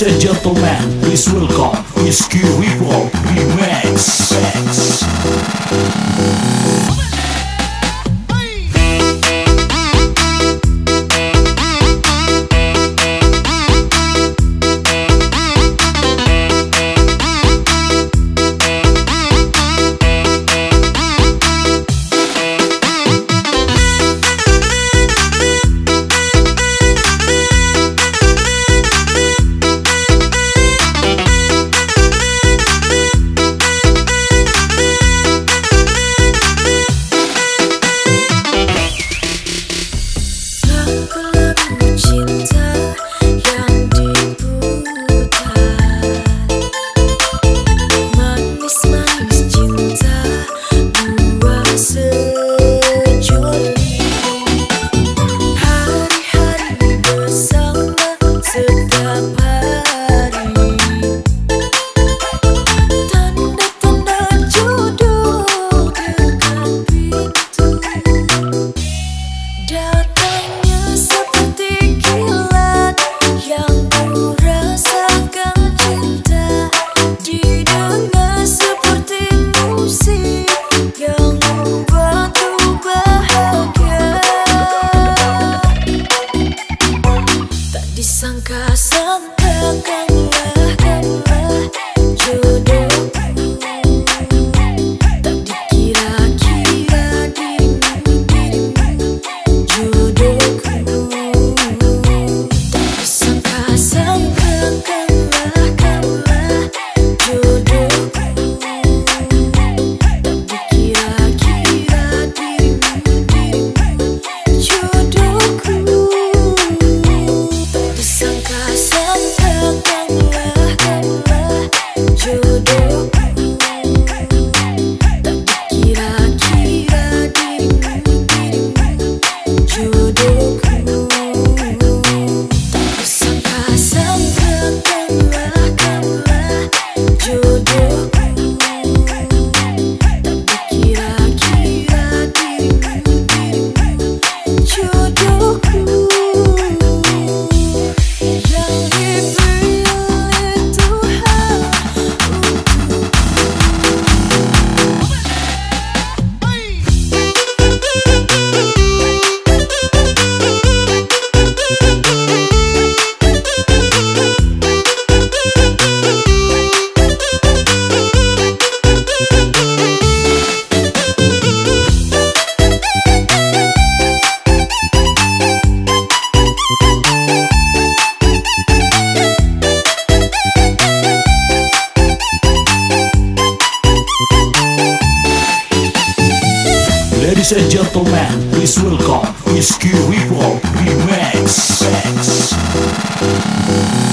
Ladies and gentlemen, please welcome Whiskey Report Remax. Cause Whiskey Report Remix. Remix.